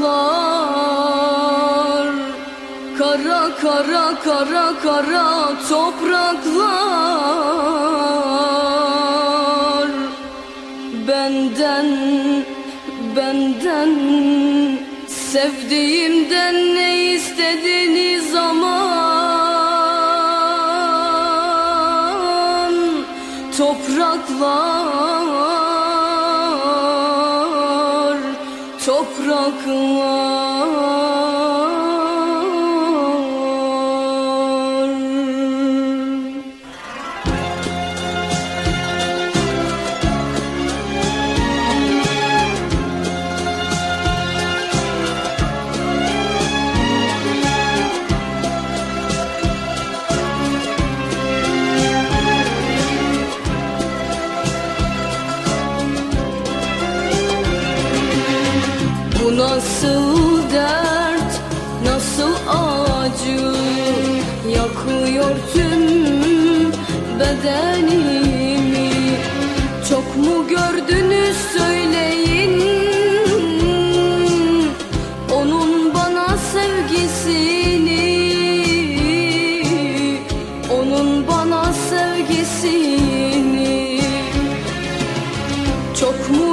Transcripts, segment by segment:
topraklar Kara kara kara kara topraklar. Benden, benden Sevdiğimden ne istediğiniz zaman Topraklar, topraklar Yakıyor tüm bedenimi? Çok mu gördünüz söyleyin? Onun bana sevgisini Onun bana sevgisini. Çok mu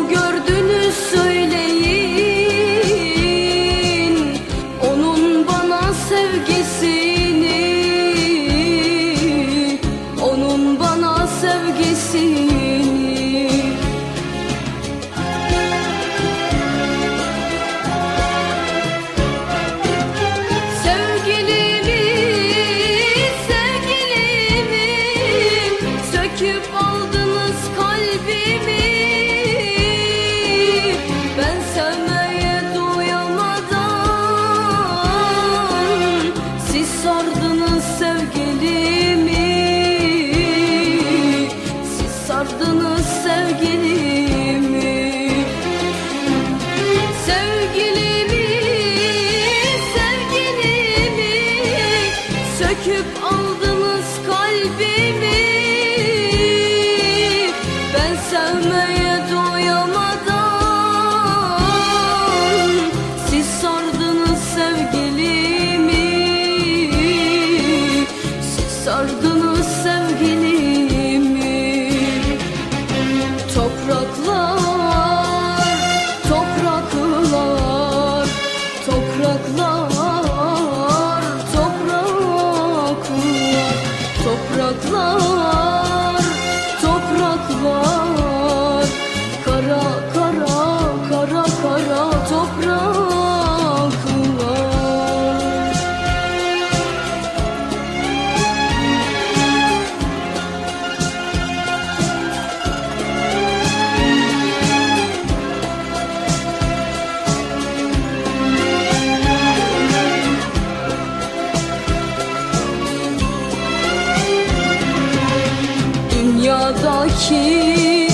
Dünyadaki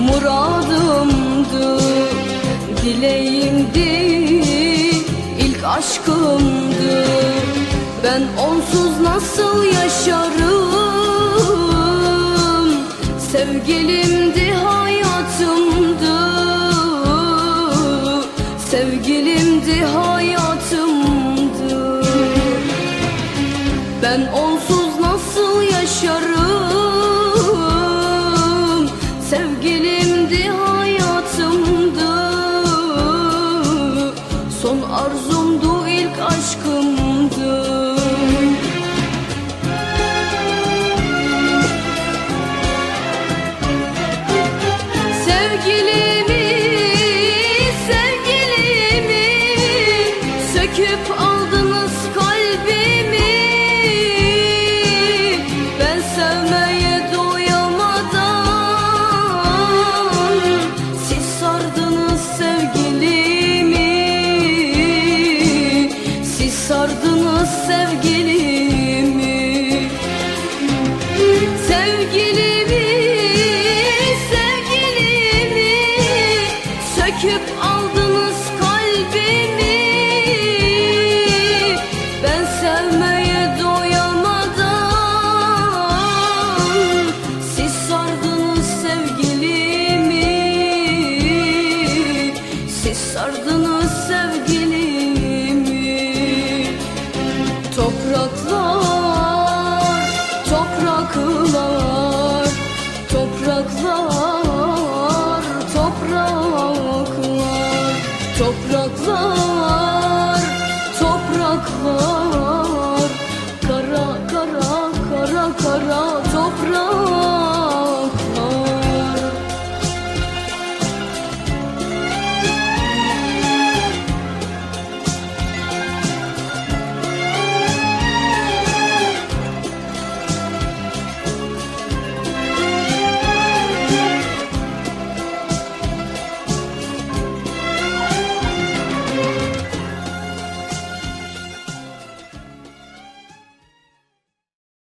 muradımdı Dileğimdi ilk aşkımdı. Ben onsuz nasıl yaşarım? Sevgilimdi söküp aldınız Oh.